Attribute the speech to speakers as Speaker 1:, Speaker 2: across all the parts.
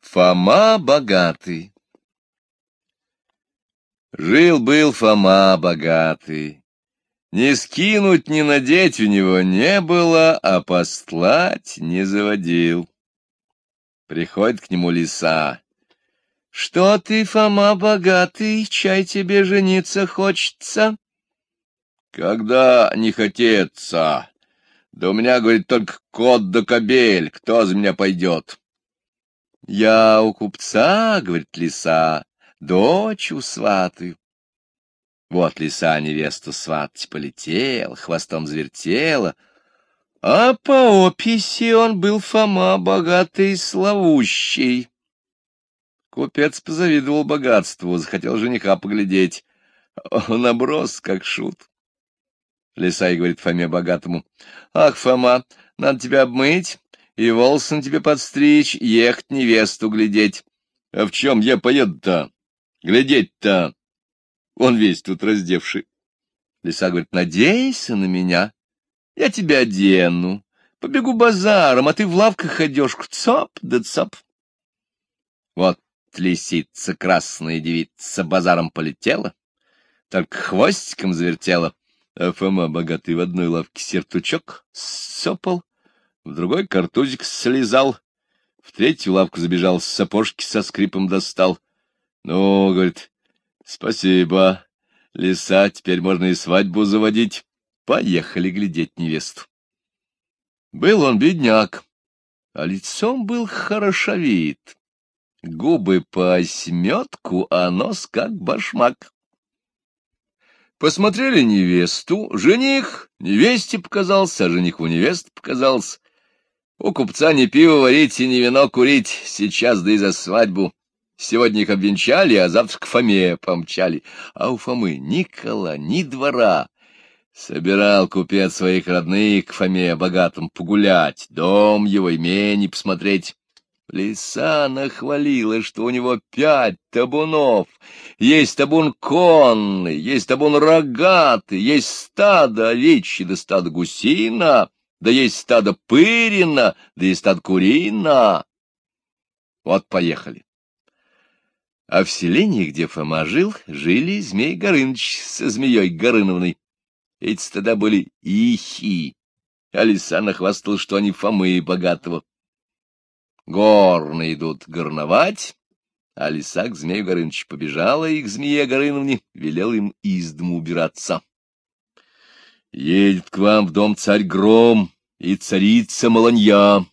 Speaker 1: Фома богатый Жил-был Фома богатый. Ни скинуть, ни надеть у него не было, а постлать не заводил. Приходит к нему лиса. — Что ты, Фома богатый, чай тебе жениться хочется? — Когда не хотеться. Да у меня, говорит, только кот да кобель, кто за меня пойдет? — Я у купца, — говорит лиса, — дочь у сваты. Вот лиса невесту сватать полетел, хвостом завертела, а по описи он был Фома богатый и славущий. Купец позавидовал богатству, захотел жениха поглядеть. Он оброс, как шут. Лисай говорит Фоме богатому, — Ах, Фома, надо тебя обмыть и волосы тебе подстричь, ехать невесту глядеть. — А в чем я поеду-то? Глядеть-то? Он весь тут раздевший. Лиса говорит, — Надейся на меня, я тебя одену, побегу базаром, а ты в лавках ходишь, цоп да цоп. Вот лисица красная девица базаром полетела, только хвостиком завертела, а Фома богатый в одной лавке сертучок сопал, в другой картузик слезал, в третью лавку забежал, сапожки со скрипом достал. Ну, говорит, спасибо, лиса, теперь можно и свадьбу заводить. Поехали глядеть невесту. Был он бедняк, а лицом был хорошовит. Губы по осьметку, а нос как башмак. Посмотрели невесту, жених невесте показался, а жениху невест показался. У купца не пиво варить и не вино курить, сейчас да и за свадьбу. Сегодня их обвенчали, а завтра к Фоме помчали. А у Фомы ни кола, ни двора. Собирал купец своих родных к Фоме богатым погулять, дом его, имени посмотреть. Лиса нахвалила, что у него пять табунов. Есть табун конный, есть табун рогатый, есть стадо овечье да стадо гусина, да есть стадо пырина, да есть стадо курина. Вот поехали. А в селении, где Фома жил, жили Змей Горыныч со Змеей Горыновной. Эти стада были ихи, а лиса нахвастал, что они Фомы богатого. Горны идут горновать, а лиса к змею Горыныч побежала и к змее Горыновне велел им из дому убираться. Едет к вам в дом царь Гром и царица Маланья.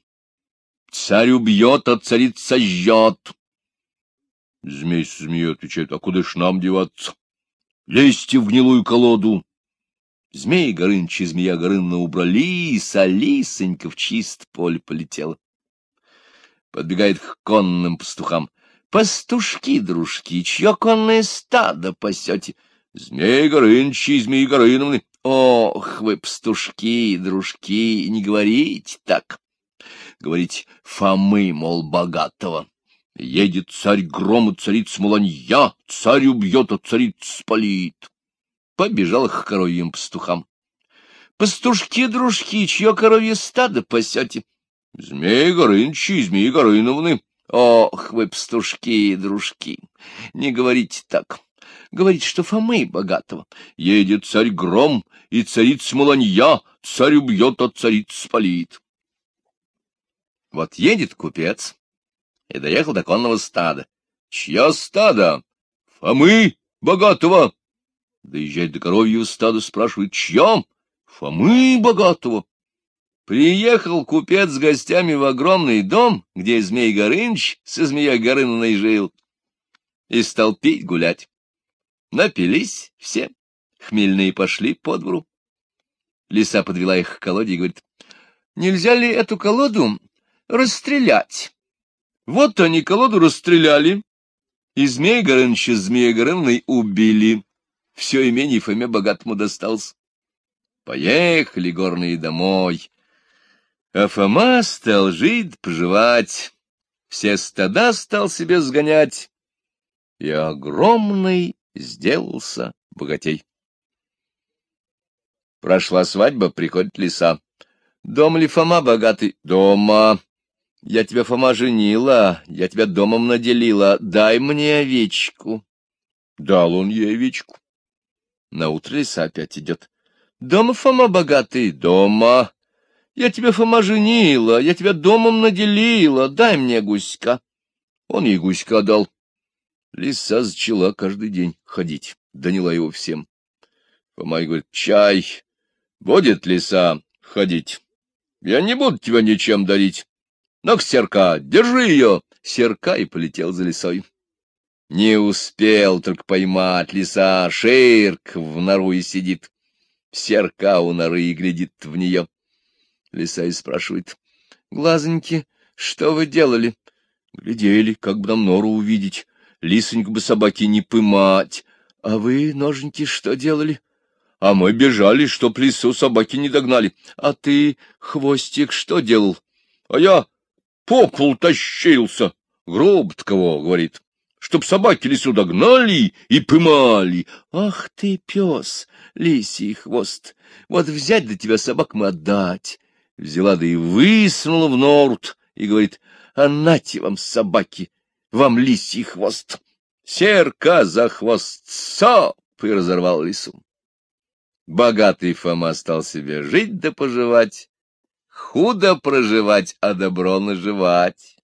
Speaker 1: Царь убьет, а царица жжет. Змей с змеей отвечает, а куда ж нам деваться? Лезьте в гнилую колоду. Змей Горыныч и змея Горынна убрали, и Алисонька в чист поле полетела подбегает к конным пастухам. Пастушки, дружки, чье конное стадо пасете? Змей Горыныч и Змеи Горыновны. Ох, вы, пастушки, дружки, не говорите так. Говорите, Фомы, мол, богатого. Едет царь грома, царица Муланья, царь убьет, а царица спалит. Побежал к коровьим пастухам. Пастушки, дружки, чье коровье стадо пасете? Змей Горыныч и Змеи Горыновны. Ох, вы пастушки и дружки, не говорите так. Говорите, что Фомы богатого. Едет царь Гром, и царица Маланья, царь убьет, а царица спалит. Вот едет купец и доехал до конного стада. Чья стадо? Фомы богатого. Доезжает до коровьего стада, спрашивает, чья? Фомы богатого. Приехал купец с гостями в огромный дом, где Змей Горыныч со Змеей Горыныной жил, и стал пить гулять. Напились все, хмельные пошли по двору. Лиса подвела их к колоде и говорит, нельзя ли эту колоду расстрелять? Вот они колоду расстреляли, и Змей Горыныча с Змеей Горыныной убили. Все имение Фоме богатому досталось. Поехали горные домой а Фома стал жить, поживать, все стада стал себе сгонять, и огромный сделался богатей. Прошла свадьба, приходит лиса. Дом ли Фома богатый? Дома. Я тебя, Фома, женила, я тебя домом наделила, дай мне овечку. Дал он ей овечку. Наутро лиса опять идет. Дома, Фома, богатый, дома. Я тебя, Фома, женила, я тебя домом наделила, дай мне гуська. Он ей гуська дал. Лиса зачала каждый день ходить, доняла его всем. Фома говорит, чай, будет лиса ходить. Я не буду тебя ничем дарить. Но серка, держи ее. Серка и полетел за лисой. Не успел только поймать лиса, ширк в нору и сидит. Серка у норы и глядит в нее. Лиса и спрашивает. — Глазоньки, что вы делали? — Глядели, как бы нам нору увидеть. Лисоньку бы собаки не пымать. — А вы, ноженьки, что делали? — А мы бежали, чтоб лису собаки не догнали. — А ты, хвостик, что делал? — А я по полу тащился. Груб кого, — говорит чтоб собаки лису догнали и пымали. Ах ты, пес, лисий хвост, вот взять до тебя собак мы отдать. Взяла да и высунула в норт и говорит, а нате вам собаки, вам лисий хвост. Серка за хвост соп и разорвал лису. Богатый Фома стал себе жить да поживать, худо проживать, а добро наживать.